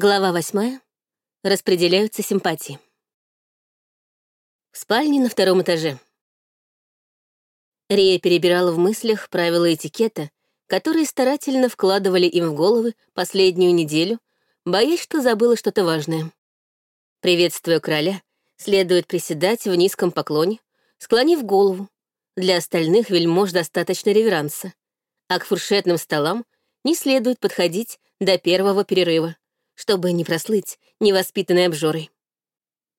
Глава восьмая. Распределяются симпатии. В спальне на втором этаже. Рия перебирала в мыслях правила этикета, которые старательно вкладывали им в головы последнюю неделю, боясь, что забыла что-то важное. Приветствуя короля, следует приседать в низком поклоне, склонив голову. Для остальных вельмож достаточно реверанса, а к фуршетным столам не следует подходить до первого перерыва, чтобы не прослыть невоспитанной обжорой.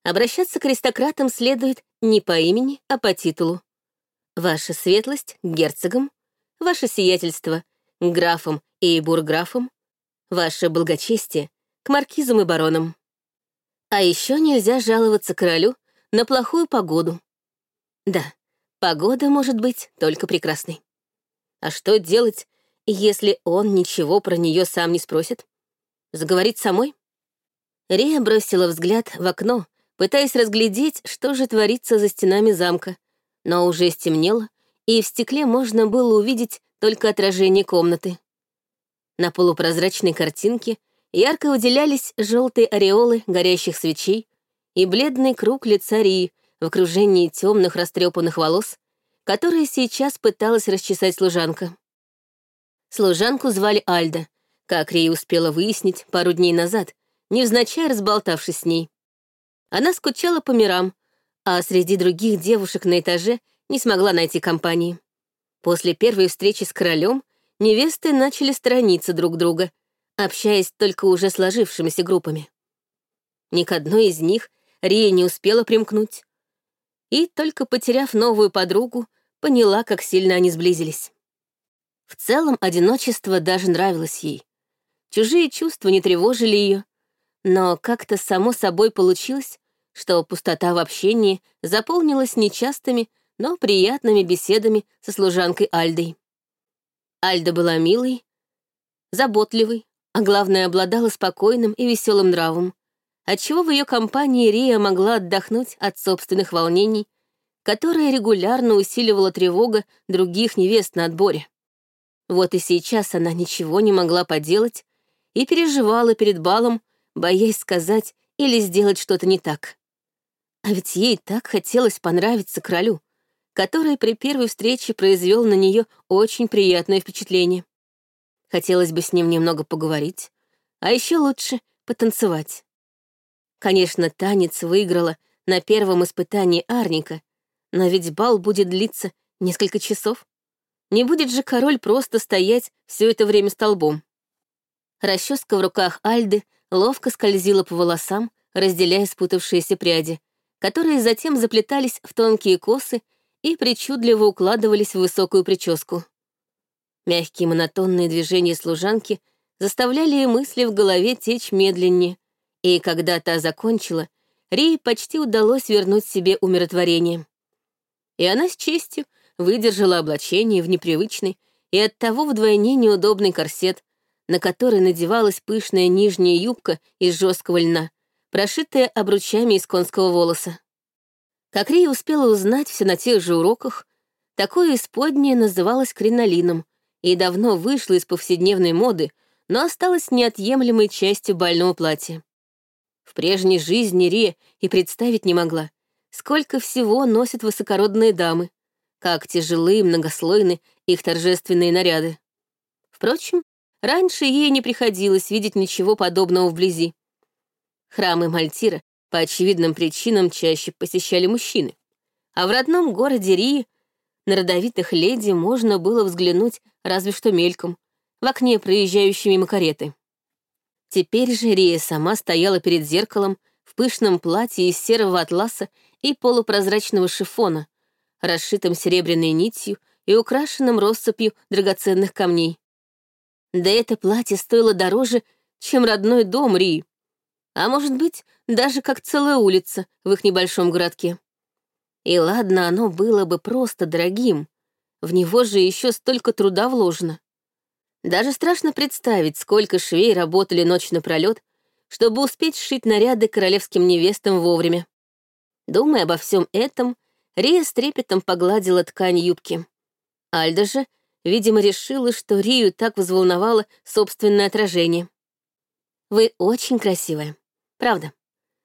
Обращаться к аристократам следует не по имени, а по титулу. Ваша светлость — герцогом, ваше сиятельство — графом и бурграфом, ваше благочестие — к маркизам и баронам. А еще нельзя жаловаться королю на плохую погоду. Да, погода может быть только прекрасной. А что делать, если он ничего про нее сам не спросит? Заговорить самой? Рия бросила взгляд в окно, пытаясь разглядеть, что же творится за стенами замка, но уже стемнело, и в стекле можно было увидеть только отражение комнаты. На полупрозрачной картинке ярко выделялись желтые ореолы горящих свечей и бледный круг лица Рии в окружении темных растрепанных волос, которые сейчас пыталась расчесать служанка. Служанку звали Альда, как Рия успела выяснить пару дней назад, невзначай разболтавшись с ней. Она скучала по мирам, а среди других девушек на этаже не смогла найти компании. После первой встречи с королем невесты начали сторониться друг друга, общаясь только уже сложившимися группами. Ни к одной из них Рия не успела примкнуть. И, только потеряв новую подругу, поняла, как сильно они сблизились. В целом, одиночество даже нравилось ей. Чужие чувства не тревожили ее, но как-то само собой получилось, что пустота в общении заполнилась нечастыми, но приятными беседами со служанкой Альдой. Альда была милой, заботливой, а главное, обладала спокойным и веселым нравом, отчего в ее компании Рия могла отдохнуть от собственных волнений, которая регулярно усиливала тревога других невест на отборе. Вот и сейчас она ничего не могла поделать, и переживала перед балом, боясь сказать или сделать что-то не так. А ведь ей так хотелось понравиться королю, который при первой встрече произвел на нее очень приятное впечатление. Хотелось бы с ним немного поговорить, а еще лучше потанцевать. Конечно, танец выиграла на первом испытании Арника, но ведь бал будет длиться несколько часов. Не будет же король просто стоять все это время столбом. Расческа в руках Альды ловко скользила по волосам, разделяя спутавшиеся пряди, которые затем заплетались в тонкие косы и причудливо укладывались в высокую прическу. Мягкие монотонные движения служанки заставляли мысли в голове течь медленнее, и когда та закончила, Рии почти удалось вернуть себе умиротворение. И она с честью выдержала облачение в непривычный и оттого вдвойне неудобный корсет, на которой надевалась пышная нижняя юбка из жесткого льна, прошитая обручами из конского волоса. Как Рия успела узнать все на тех же уроках, такое исподнее называлось кринолином и давно вышло из повседневной моды, но осталось неотъемлемой частью бального платья. В прежней жизни Рия и представить не могла, сколько всего носят высокородные дамы, как тяжелые и многослойны их торжественные наряды. Впрочем, Раньше ей не приходилось видеть ничего подобного вблизи. Храмы Мальтира по очевидным причинам чаще посещали мужчины, а в родном городе Рии на родовитых леди можно было взглянуть разве что мельком, в окне проезжающей мимо кареты. Теперь же Рия сама стояла перед зеркалом в пышном платье из серого атласа и полупрозрачного шифона, расшитым серебряной нитью и украшенным россыпью драгоценных камней. Да это платье стоило дороже, чем родной дом Ри. А может быть, даже как целая улица в их небольшом городке. И ладно, оно было бы просто дорогим. В него же еще столько труда вложено. Даже страшно представить, сколько швей работали ночь напролет, чтобы успеть сшить наряды королевским невестам вовремя. Думая обо всем этом, Рия с трепетом погладила ткань юбки. Альда же Видимо, решила, что Рию так взволновало собственное отражение. Вы очень красивая. Правда,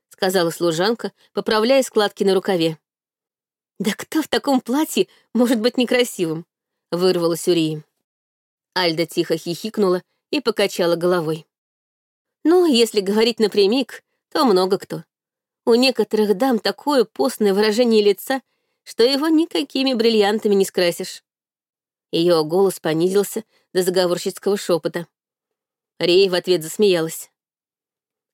сказала служанка, поправляя складки на рукаве. Да кто в таком платье может быть некрасивым? Вырвалась Урии. Альда тихо хихикнула и покачала головой. Ну, если говорить напрямик, то много кто. У некоторых дам такое постное выражение лица, что его никакими бриллиантами не скрасишь. Ее голос понизился до заговорщицкого шепота. Рей в ответ засмеялась.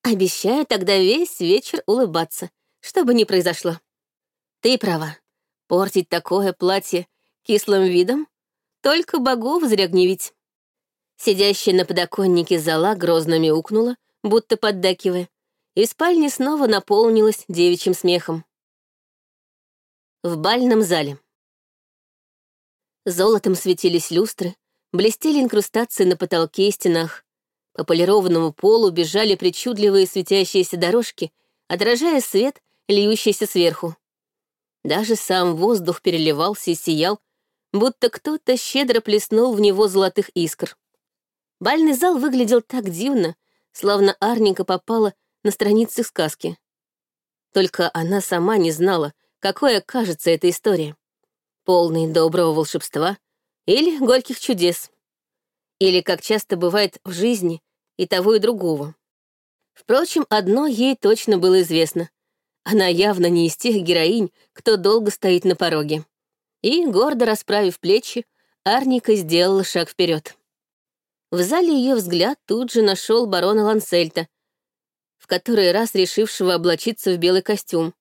«Обещаю тогда весь вечер улыбаться, что бы ни произошло. Ты права. Портить такое платье кислым видом только богов зря гневить». Сидящая на подоконнике зала грозно мяукнула, будто поддакивая, и спальня снова наполнилась девичьим смехом. В бальном зале. Золотом светились люстры, блестели инкрустации на потолке и стенах. По полированному полу бежали причудливые светящиеся дорожки, отражая свет, льющийся сверху. Даже сам воздух переливался и сиял, будто кто-то щедро плеснул в него золотых искр. Бальный зал выглядел так дивно, словно Арника попала на страницы сказки. Только она сама не знала, какой окажется эта история. Полный доброго волшебства или горьких чудес. Или, как часто бывает в жизни, и того, и другого. Впрочем, одно ей точно было известно. Она явно не из тех героинь, кто долго стоит на пороге. И, гордо расправив плечи, Арника сделала шаг вперед. В зале ее взгляд тут же нашел барона Лансельта, в который раз решившего облачиться в белый костюм.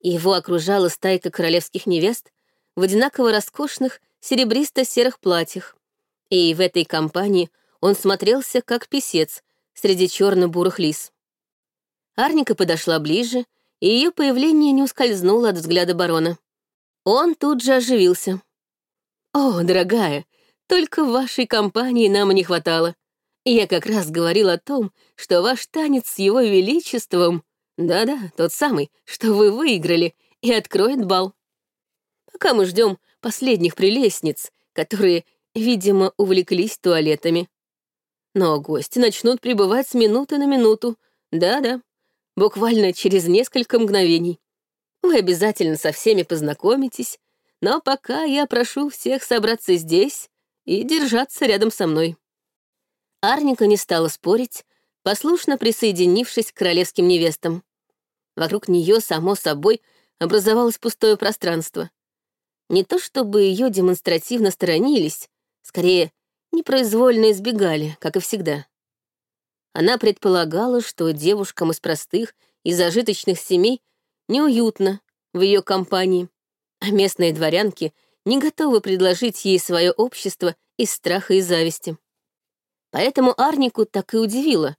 Его окружала стайка королевских невест в одинаково роскошных серебристо-серых платьях. И в этой компании он смотрелся как писец среди черно-бурых лис. Арника подошла ближе, и ее появление не ускользнуло от взгляда барона. Он тут же оживился. «О, дорогая, только в вашей компании нам не хватало. Я как раз говорил о том, что ваш танец с его величеством да-да, тот самый, что вы выиграли, и откроет бал. Пока мы ждем последних прелестниц, которые, видимо, увлеклись туалетами. Но гости начнут прибывать с минуты на минуту. Да-да, буквально через несколько мгновений. Вы обязательно со всеми познакомитесь, но пока я прошу всех собраться здесь и держаться рядом со мной. Арника не стала спорить, послушно присоединившись к королевским невестам. Вокруг нее, само собой, образовалось пустое пространство. Не то чтобы ее демонстративно сторонились, скорее, непроизвольно избегали, как и всегда. Она предполагала, что девушкам из простых и зажиточных семей неуютно в ее компании, а местные дворянки не готовы предложить ей свое общество из страха и зависти. Поэтому Арнику так и удивило,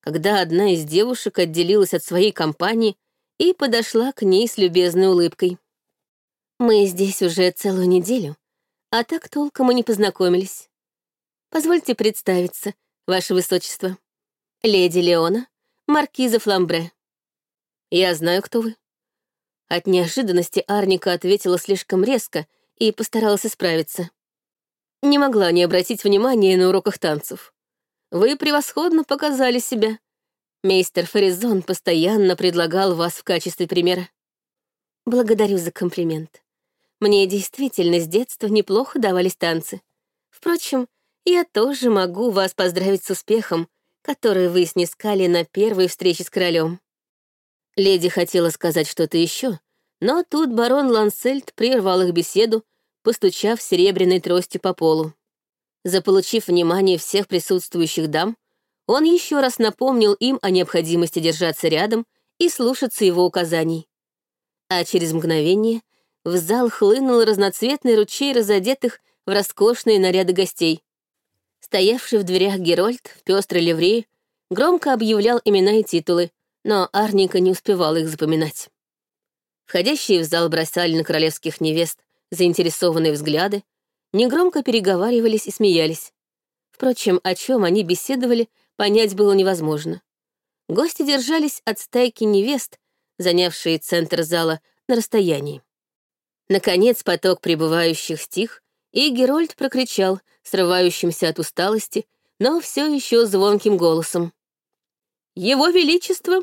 когда одна из девушек отделилась от своей компании и подошла к ней с любезной улыбкой. «Мы здесь уже целую неделю, а так толком и не познакомились. Позвольте представиться, Ваше Высочество. Леди Леона, маркиза Фламбре. Я знаю, кто вы». От неожиданности Арника ответила слишком резко и постаралась исправиться. Не могла не обратить внимания на уроках танцев. Вы превосходно показали себя. Мейстер Фаризон постоянно предлагал вас в качестве примера. Благодарю за комплимент. Мне действительно с детства неплохо давались танцы. Впрочем, я тоже могу вас поздравить с успехом, который вы снискали на первой встрече с королем. Леди хотела сказать что-то еще, но тут барон Лансельд прервал их беседу, постучав серебряной тростью по полу. Заполучив внимание всех присутствующих дам, он еще раз напомнил им о необходимости держаться рядом и слушаться его указаний. А через мгновение в зал хлынул разноцветный ручей разодетых в роскошные наряды гостей. Стоявший в дверях Герольд в пестрой ливреи громко объявлял имена и титулы, но Арника не успевала их запоминать. Входящие в зал бросали на королевских невест заинтересованные взгляды, негромко переговаривались и смеялись. Впрочем, о чем они беседовали, понять было невозможно. Гости держались от стайки невест, занявшие центр зала на расстоянии. Наконец поток прибывающих стих, и Герольд прокричал, срывающимся от усталости, но все еще звонким голосом. Его Величество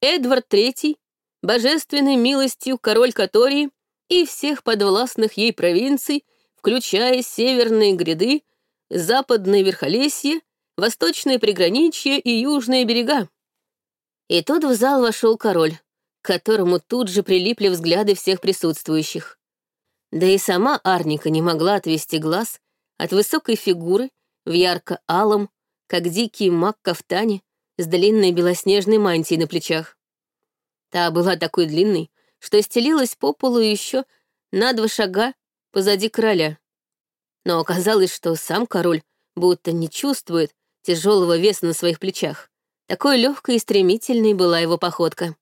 Эдвард III, божественной милостью король Катории и всех подвластных ей провинций, включая северные гряды, западные верхолесье, восточные приграничья и южные берега. И тут в зал вошел король, к которому тут же прилипли взгляды всех присутствующих. Да и сама Арника не могла отвести глаз от высокой фигуры в ярко-алом, как дикий маг кафтане с длинной белоснежной мантией на плечах. Та была такой длинной, что стелилась по полу еще на два шага позади короля. Но оказалось, что сам король будто не чувствует тяжелого веса на своих плечах. Такой легкой и стремительной была его походка.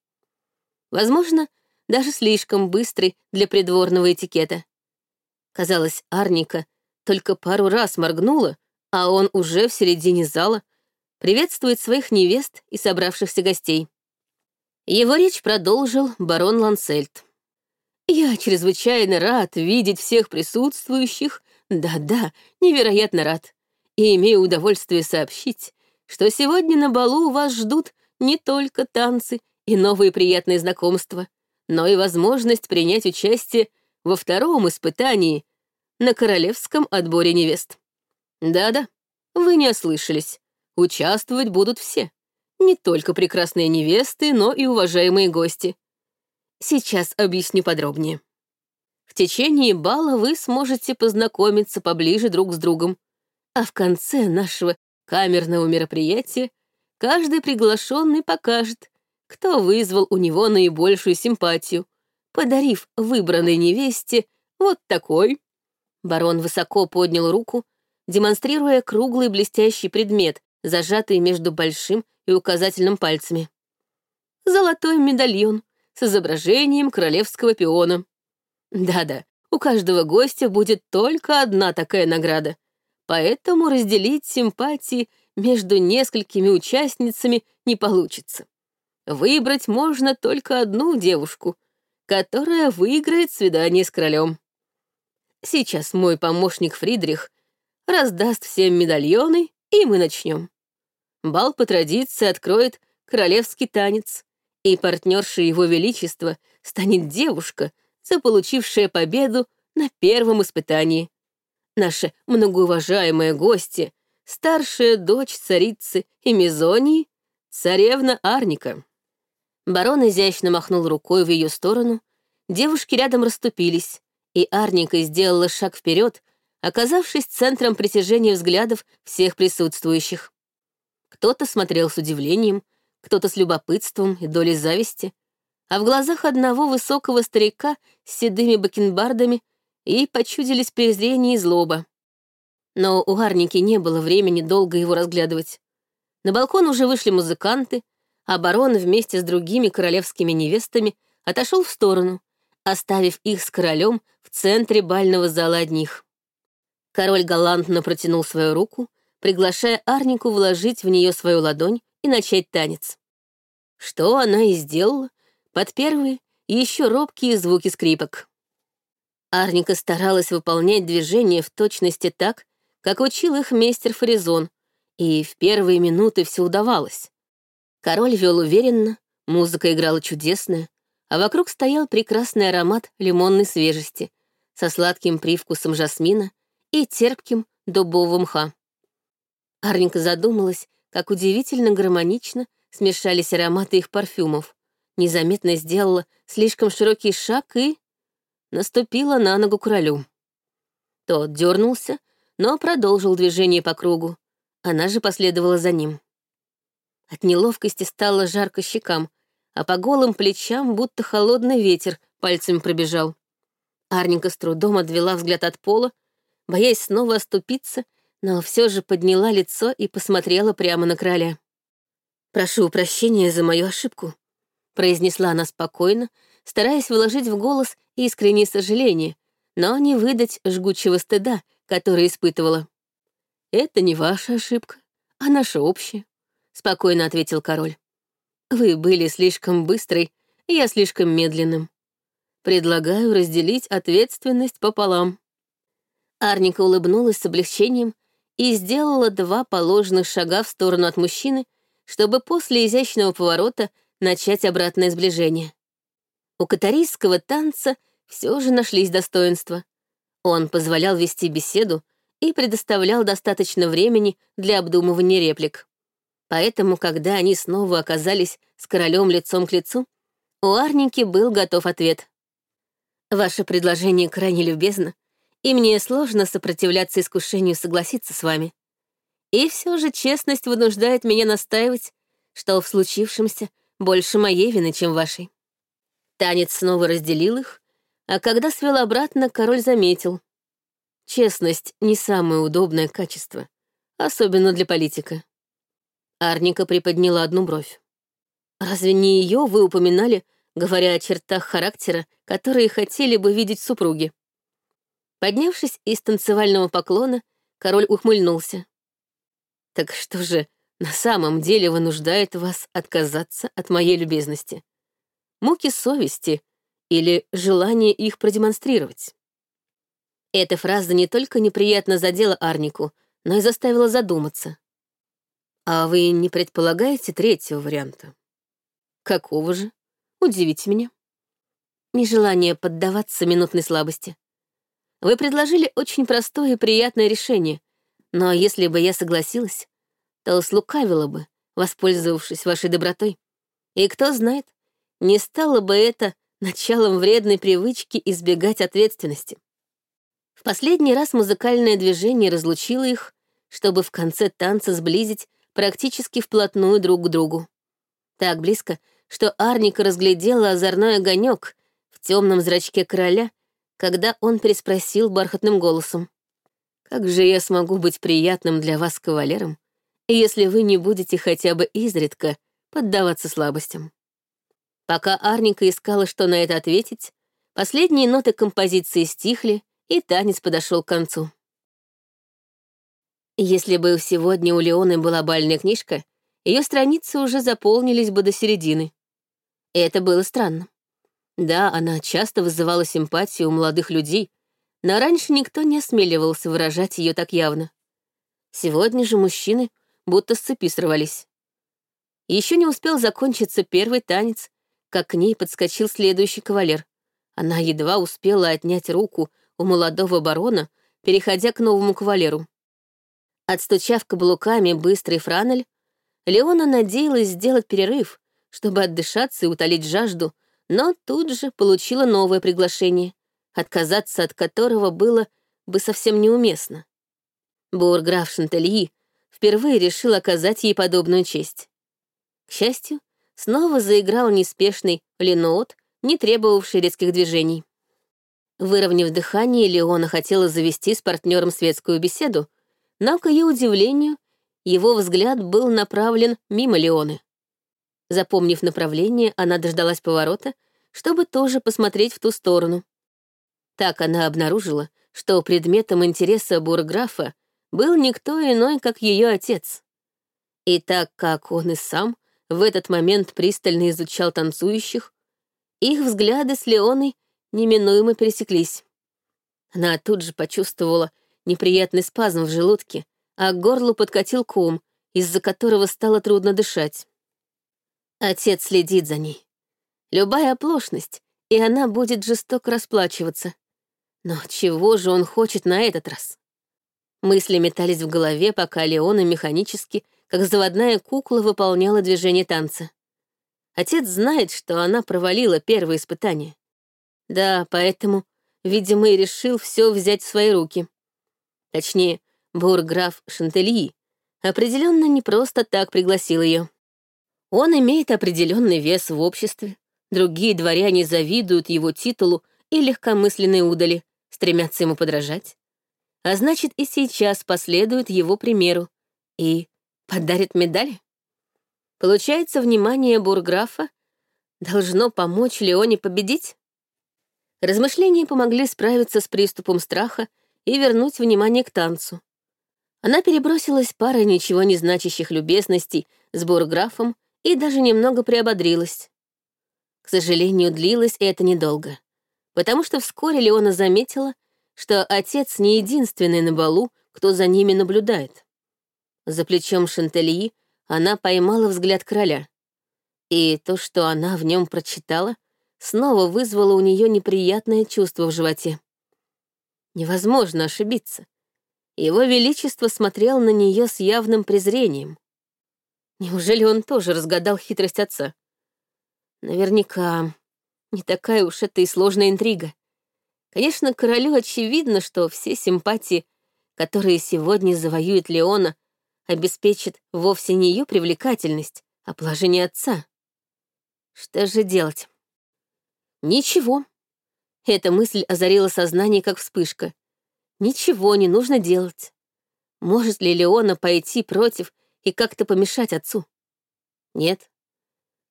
Возможно, даже слишком быстрый для придворного этикета. Казалось, Арника только пару раз моргнула, а он уже в середине зала приветствует своих невест и собравшихся гостей. Его речь продолжил барон Лансельд. «Я чрезвычайно рад видеть всех присутствующих, да-да, невероятно рад, и имею удовольствие сообщить, что сегодня на балу вас ждут не только танцы и новые приятные знакомства, но и возможность принять участие во втором испытании на королевском отборе невест. Да-да, вы не ослышались. Участвовать будут все. Не только прекрасные невесты, но и уважаемые гости. Сейчас объясню подробнее. В течение бала вы сможете познакомиться поближе друг с другом, а в конце нашего камерного мероприятия каждый приглашенный покажет, кто вызвал у него наибольшую симпатию, подарив выбранной невесте вот такой. Барон высоко поднял руку, демонстрируя круглый блестящий предмет, зажатый между большим и указательным пальцами. Золотой медальон с изображением королевского пиона. Да-да, у каждого гостя будет только одна такая награда, поэтому разделить симпатии между несколькими участницами не получится. Выбрать можно только одну девушку, которая выиграет свидание с королем. Сейчас мой помощник Фридрих раздаст всем медальоны, и мы начнем. Бал по традиции откроет королевский танец, и партнершей его величества станет девушка, заполучившая победу на первом испытании. Наша многоуважаемая гостья, старшая дочь царицы Эмизонии, царевна Арника. Барон изящно махнул рукой в ее сторону, девушки рядом расступились, и Арника сделала шаг вперед, оказавшись центром притяжения взглядов всех присутствующих. Кто-то смотрел с удивлением, кто-то с любопытством и долей зависти, а в глазах одного высокого старика с седыми бакенбардами и почудились презрение и злоба. Но у Арники не было времени долго его разглядывать. На балкон уже вышли музыканты, а барон вместе с другими королевскими невестами отошел в сторону, оставив их с королем в центре бального зала одних. Король галантно протянул свою руку, приглашая Арнику вложить в нее свою ладонь и начать танец. Что она и сделала под первые еще робкие звуки скрипок. Арника старалась выполнять движения в точности так, как учил их мастер Фаризон, и в первые минуты все удавалось. Король вел уверенно, музыка играла чудесная, а вокруг стоял прекрасный аромат лимонной свежести со сладким привкусом жасмина и терпким дубового мха. Арненька задумалась, как удивительно гармонично смешались ароматы их парфюмов, незаметно сделала слишком широкий шаг и... наступила на ногу королю. Тот дернулся, но продолжил движение по кругу. Она же последовала за ним. От неловкости стало жарко щекам, а по голым плечам будто холодный ветер пальцами пробежал. Арненька с трудом отвела взгляд от пола, боясь снова оступиться, но все же подняла лицо и посмотрела прямо на короля. «Прошу прощения за мою ошибку», — произнесла она спокойно, стараясь вложить в голос искреннее сожаление, но не выдать жгучего стыда, который испытывала. «Это не ваша ошибка, а наша общая. — спокойно ответил король. «Вы были слишком быстрой, я слишком медленным. Предлагаю разделить ответственность пополам». Арника улыбнулась с облегчением и сделала два положенных шага в сторону от мужчины, чтобы после изящного поворота начать обратное сближение. У катарийского танца все же нашлись достоинства. Он позволял вести беседу и предоставлял достаточно времени для обдумывания реплик. Поэтому, когда они снова оказались с королем лицом к лицу, у Арники был готов ответ. «Ваше предложение крайне любезно, и мне сложно сопротивляться искушению согласиться с вами. И все же честность вынуждает меня настаивать, что в случившемся больше моей вины, чем вашей». Танец снова разделил их, а когда свел обратно, король заметил. Честность — не самое удобное качество, особенно для политика. Арника приподняла одну бровь. «Разве не ее вы упоминали, говоря о чертах характера, которые хотели бы видеть супруги?» Поднявшись из танцевального поклона, король ухмыльнулся. «Так что же на самом деле вынуждает вас отказаться от моей любезности? Муки совести или желание их продемонстрировать?» Эта фраза не только неприятно задела Арнику, но и заставила задуматься. А вы не предполагаете третьего варианта? Какого же? Удивите меня. Нежелание поддаваться минутной слабости. Вы предложили очень простое и приятное решение, но если бы я согласилась, то слукавила бы, воспользовавшись вашей добротой. И кто знает, не стало бы это началом вредной привычки избегать ответственности. В последний раз музыкальное движение разлучило их, чтобы в конце танца сблизить практически вплотную друг к другу. Так близко, что Арника разглядела озорной огонек в темном зрачке короля, когда он переспросил бархатным голосом. «Как же я смогу быть приятным для вас кавалером, если вы не будете хотя бы изредка поддаваться слабостям?» Пока Арника искала, что на это ответить, последние ноты композиции стихли, и танец подошел к концу. Если бы сегодня у Леоны была бальная книжка, ее страницы уже заполнились бы до середины. Это было странно. Да, она часто вызывала симпатию у молодых людей, но раньше никто не осмеливался выражать ее так явно. Сегодня же мужчины будто с цепи срывались. Еще не успел закончиться первый танец, как к ней подскочил следующий кавалер. Она едва успела отнять руку у молодого барона, переходя к новому кавалеру. Отстучав каблуками быстрый франель, Леона надеялась сделать перерыв, чтобы отдышаться и утолить жажду, но тут же получила новое приглашение, отказаться от которого было бы совсем неуместно. Бурграф Шантельи впервые решил оказать ей подобную честь. К счастью, снова заиграл неспешный леноот, не требовавший резких движений. Выровняв дыхание, Леона хотела завести с партнером светскую беседу, но, к ее удивлению, его взгляд был направлен мимо Леоны. Запомнив направление, она дождалась поворота, чтобы тоже посмотреть в ту сторону. Так она обнаружила, что предметом интереса бурграфа был никто иной, как ее отец. И так как он и сам в этот момент пристально изучал танцующих, их взгляды с Леоной неминуемо пересеклись. Она тут же почувствовала, неприятный спазм в желудке, а к горлу подкатил ком, из-за которого стало трудно дышать. Отец следит за ней. Любая оплошность, и она будет жестоко расплачиваться. Но чего же он хочет на этот раз? Мысли метались в голове, пока Леона механически, как заводная кукла, выполняла движение танца. Отец знает, что она провалила первое испытание. Да, поэтому, видимо, и решил все взять в свои руки. Точнее, бурграф Шантельи определенно не просто так пригласил ее. Он имеет определенный вес в обществе, другие дворяне завидуют его титулу и легкомысленной удали, стремятся ему подражать. А значит, и сейчас последуют его примеру и подарит медаль. Получается, внимание бурграфа должно помочь Леоне победить? Размышления помогли справиться с приступом страха и вернуть внимание к танцу. Она перебросилась парой ничего не значащих любезностей с бурграфом и даже немного приободрилась. К сожалению, длилось это недолго, потому что вскоре Леона заметила, что отец не единственный на балу, кто за ними наблюдает. За плечом Шантельи она поймала взгляд короля. И то, что она в нем прочитала, снова вызвало у нее неприятное чувство в животе. Невозможно ошибиться. Его Величество смотрел на нее с явным презрением. Неужели он тоже разгадал хитрость отца? Наверняка не такая уж это и сложная интрига. Конечно, королю очевидно, что все симпатии, которые сегодня завоюет Леона, обеспечат вовсе не ее привлекательность, а положение отца. Что же делать? Ничего. Эта мысль озарила сознание, как вспышка. Ничего не нужно делать. Может ли Леона пойти против и как-то помешать отцу? Нет.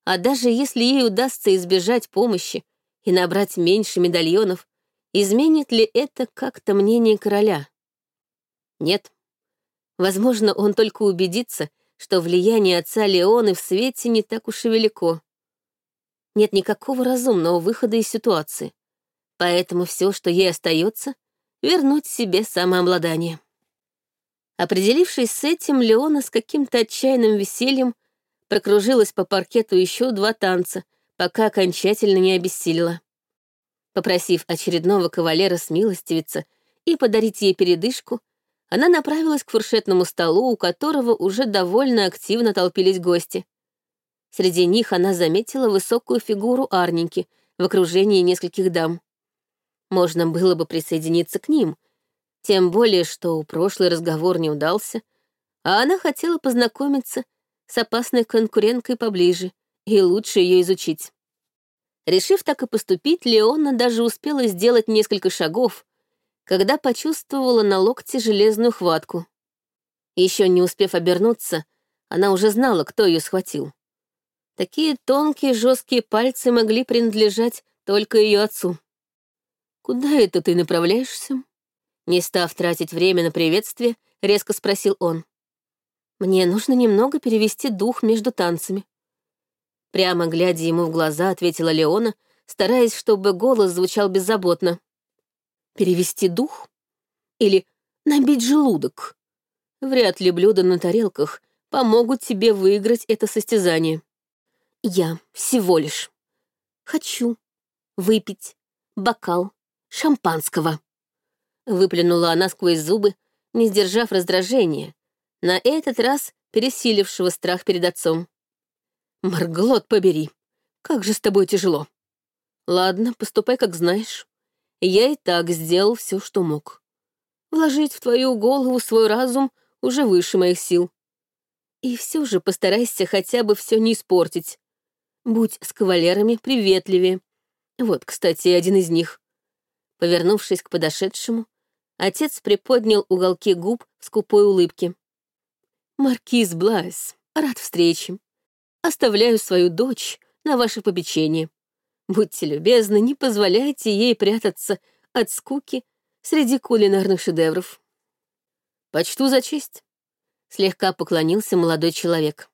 А даже если ей удастся избежать помощи и набрать меньше медальонов, изменит ли это как-то мнение короля? Нет. Возможно, он только убедится, что влияние отца Леоны в свете не так уж и велико. Нет никакого разумного выхода из ситуации. Поэтому все, что ей остается, вернуть себе самообладание. Определившись с этим, Леона с каким-то отчаянным весельем прокружилась по паркету еще два танца, пока окончательно не обессилила. Попросив очередного кавалера смилостивиться и подарить ей передышку, она направилась к фуршетному столу, у которого уже довольно активно толпились гости. Среди них она заметила высокую фигуру Арненьки в окружении нескольких дам. Можно было бы присоединиться к ним, тем более, что прошлый разговор не удался, а она хотела познакомиться с опасной конкуренткой поближе и лучше ее изучить. Решив так и поступить, Леона даже успела сделать несколько шагов, когда почувствовала на локте железную хватку. Еще не успев обернуться, она уже знала, кто ее схватил. Такие тонкие жесткие пальцы могли принадлежать только ее отцу. «Куда это ты направляешься?» Не став тратить время на приветствие, резко спросил он. Мне нужно немного перевести дух между танцами. Прямо глядя ему в глаза, ответила Леона, стараясь, чтобы голос звучал беззаботно. Перевести дух? Или набить желудок? Вряд ли блюда на тарелках помогут тебе выиграть это состязание. Я всего лишь хочу выпить бокал шампанского. Выплюнула она сквозь зубы, не сдержав раздражения, на этот раз пересилившего страх перед отцом. «Марглот, побери! Как же с тобой тяжело!» «Ладно, поступай, как знаешь. Я и так сделал все, что мог. Вложить в твою голову свой разум уже выше моих сил. И все же постарайся хотя бы все не испортить. Будь с кавалерами приветливее. Вот, кстати, один из них». Повернувшись к подошедшему, отец приподнял уголки губ в скупой улыбке. «Маркиз Блайс, рад встрече. Оставляю свою дочь на ваше попечение. Будьте любезны, не позволяйте ей прятаться от скуки среди кулинарных шедевров». «Почту за честь», — слегка поклонился молодой человек.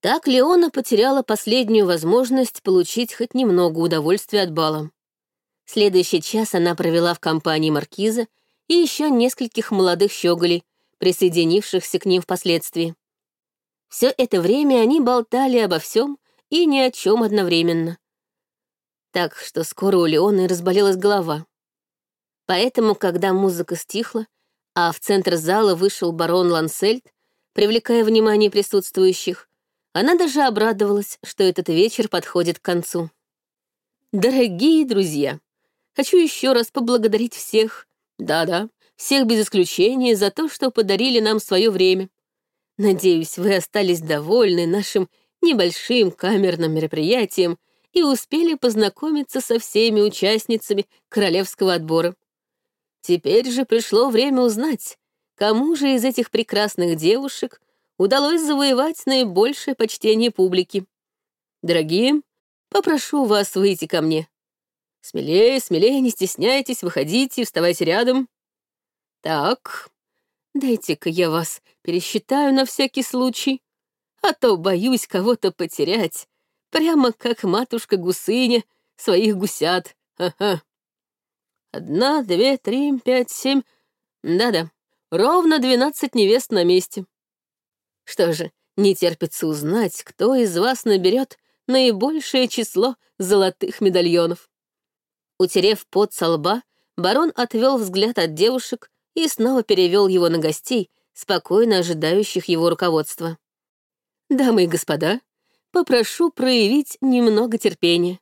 Так Леона потеряла последнюю возможность получить хоть немного удовольствия от бала. Следующий час она провела в компании маркиза и еще нескольких молодых щеголей, присоединившихся к ним впоследствии. Все это время они болтали обо всем и ни о чем одновременно. Так что скоро у Леоны разболелась голова. Поэтому, когда музыка стихла, а в центр зала вышел барон Лансельд, привлекая внимание присутствующих, она даже обрадовалась, что этот вечер подходит к концу. Дорогие друзья, хочу еще раз поблагодарить всех, да-да, всех без исключения за то, что подарили нам свое время. Надеюсь, вы остались довольны нашим небольшим камерным мероприятием и успели познакомиться со всеми участницами королевского отбора. Теперь же пришло время узнать, кому же из этих прекрасных девушек удалось завоевать наибольшее почтение публики. Дорогие, попрошу вас выйти ко мне. Смелее, смелее, не стесняйтесь, выходите, вставайте рядом. Так, дайте-ка я вас пересчитаю на всякий случай, а то боюсь кого-то потерять, прямо как матушка-гусыня своих гусят. Ага. Одна, две, три, пять, семь. Да-да, ровно двенадцать невест на месте. Что же, Не терпится узнать, кто из вас наберет наибольшее число золотых медальонов. Утерев пот со лба, барон отвел взгляд от девушек и снова перевел его на гостей, спокойно ожидающих его руководства. «Дамы и господа, попрошу проявить немного терпения.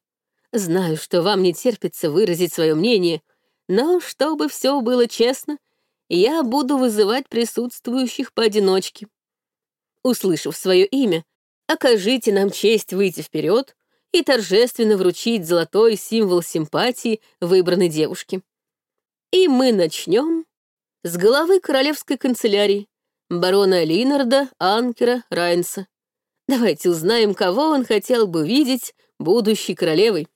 Знаю, что вам не терпится выразить свое мнение, но чтобы все было честно, я буду вызывать присутствующих поодиночке. Услышав свое имя, окажите нам честь выйти вперед и торжественно вручить золотой символ симпатии выбранной девушке. И мы начнем с головы королевской канцелярии, барона Линарда Анкера Райнса. Давайте узнаем, кого он хотел бы видеть будущей королевой.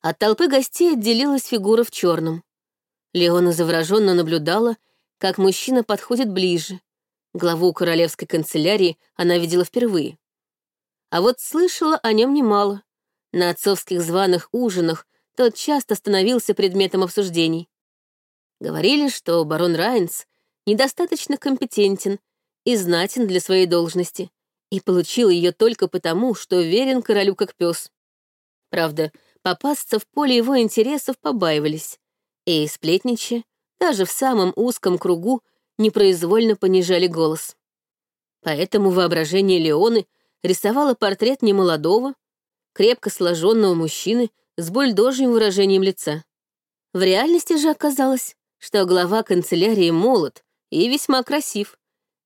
От толпы гостей отделилась фигура в черном. Леона завороженно наблюдала, как мужчина подходит ближе. Главу королевской канцелярии она видела впервые. А вот слышала о нем немало. На отцовских званых ужинах тот часто становился предметом обсуждений. Говорили, что барон Райнс недостаточно компетентен и знатен для своей должности, и получил ее только потому, что верен королю как пес. Правда, попасться в поле его интересов побаивались, и сплетничи, даже в самом узком кругу, непроизвольно понижали голос. Поэтому воображение Леоны рисовало портрет немолодого, крепко сложенного мужчины с бульдожьим выражением лица. В реальности же оказалось, что глава канцелярии молод и весьма красив,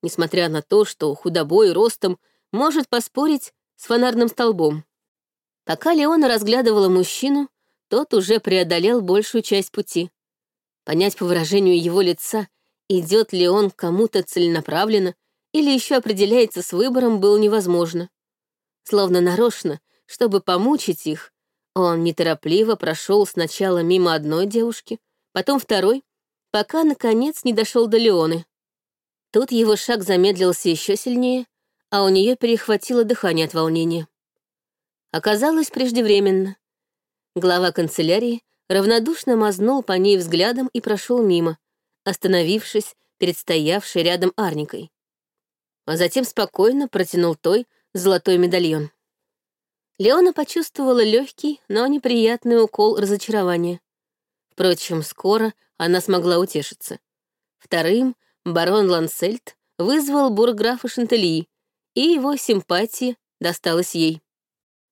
несмотря на то, что худобой ростом может поспорить с фонарным столбом. Пока Леона разглядывала мужчину, тот уже преодолел большую часть пути. Понять по выражению его лица, идет ли он кому-то целенаправленно или еще определяется с выбором, было невозможно. Словно нарочно, чтобы помучить их, он неторопливо прошел сначала мимо одной девушки, потом второй, пока, наконец, не дошел до Леоны. Тут его шаг замедлился еще сильнее, а у нее перехватило дыхание от волнения оказалось преждевременно. Глава канцелярии равнодушно мазнул по ней взглядом и прошел мимо, остановившись перед стоявшей рядом Арникой. А затем спокойно протянул той золотой медальон. Леона почувствовала легкий, но неприятный укол разочарования. Впрочем, скоро она смогла утешиться. Вторым барон Лансельд вызвал бурграфа Шантелии, и его симпатия досталась ей.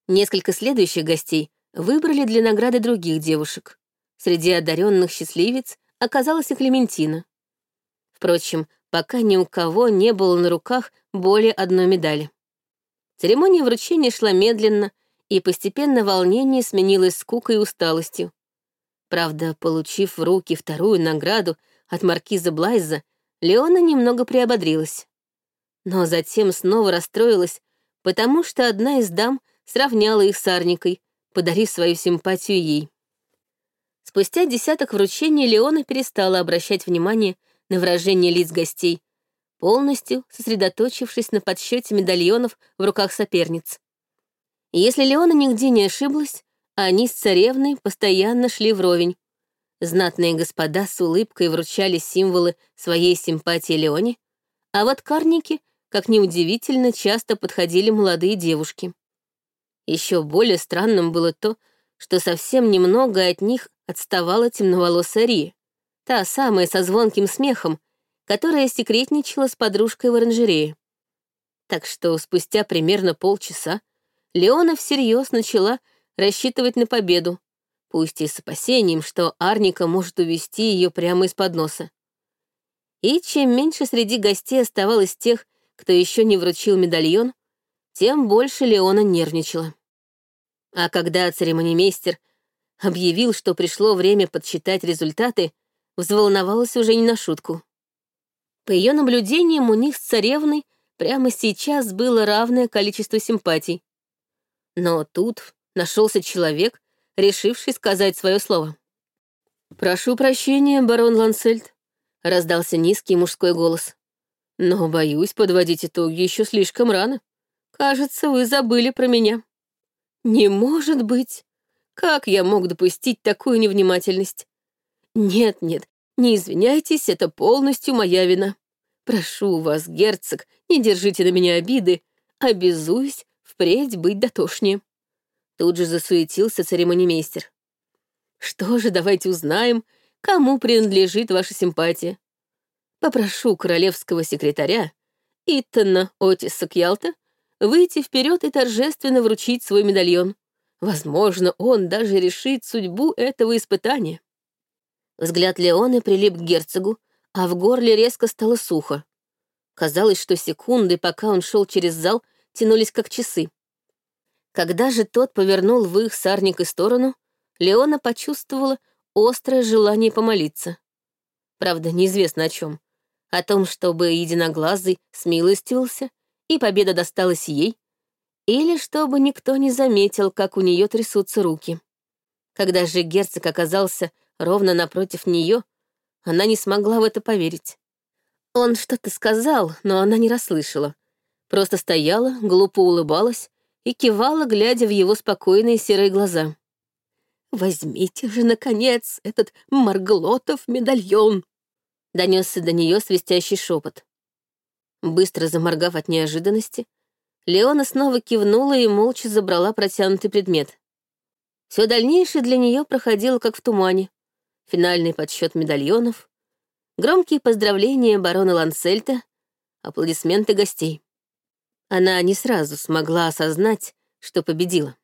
Несколько следующих гостей выбрали для награды других девушек. Среди одаренных счастливец оказалась и Клементина. Впрочем, пока ни у кого не было на руках более одной медали. Церемония вручения шла медленно, и постепенно волнение сменилось скукой и усталостью. Правда, получив в руки вторую награду от маркиза Блайза, Леона немного приободрилась. Но затем снова расстроилась, потому что одна из дам сравняла их с Арникой, подарив свою симпатию ей. Спустя десяток вручений Леона перестала обращать внимание на выражение лиц гостей, полностью сосредоточившись на подсчете медальонов в руках соперниц. Если Леона нигде не ошиблась, они с царевной постоянно шли вровень. Знатные господа с улыбкой вручали символы своей симпатии Леоне, а вот карники, как неудивительно, часто подходили молодые девушки. Еще более странным было то, что совсем немного от них отставала темноволосая Ри, та самая со звонким смехом, которая секретничала с подружкой в оранжерее. Так что спустя примерно полчаса Леона всерьез начала рассчитывать на победу, пусть и с опасением, что Арника может увести ее прямо из-под носа. И чем меньше среди гостей оставалось тех, кто еще не вручил медальон, тем больше Леона нервничала. А когда церемонимейстер объявил, что пришло время подсчитать результаты, взволновалась уже не на шутку. По ее наблюдениям, у них с царевной прямо сейчас было равное количество симпатий. Но тут нашелся человек, решивший сказать свое слово. «Прошу прощения, барон Лансельд», — раздался низкий мужской голос. «Но, боюсь, подводить итоги еще слишком рано. Кажется, вы забыли про меня». «Не может быть! Как я мог допустить такую невнимательность? Нет-нет, не извиняйтесь, это полностью моя вина. Прошу вас, герцог, не держите на меня обиды, обязуюсь впредь быть дотошнее. Тут же засуетился церемонимейстер. Что же, давайте узнаем, кому принадлежит ваша симпатия. Попрошу королевского секретаря Иттона Отиса Кьялта выйти вперед и торжественно вручить свой медальон. Возможно, он даже решит судьбу этого испытания. Взгляд Леоны прилип к герцогу, а в горле резко стало сухо. Казалось, что секунды, пока он шел через зал, тянулись как часы. Когда же тот повернул в их сарник и сторону, Леона почувствовала острое желание помолиться. Правда, неизвестно о чем. О том, чтобы единоглазый смилостивился, и победа досталась ей, или чтобы никто не заметил, как у нее трясутся руки. Когда же герцог оказался ровно напротив нее, она не смогла в это поверить. Он что-то сказал, но она не расслышала. Просто стояла, глупо улыбалась и кивала, глядя в его спокойные серые глаза. «Возьмите же, наконец, этот Марглотов медальон!» Донесся до нее свистящий шепот. Быстро заморгав от неожиданности, Леона снова кивнула и молча забрала протянутый предмет. Все дальнейшее для нее проходило как в тумане. Финальный подсчет медальонов, громкие поздравления барона Лансельта, аплодисменты гостей. Она не сразу смогла осознать, что победила.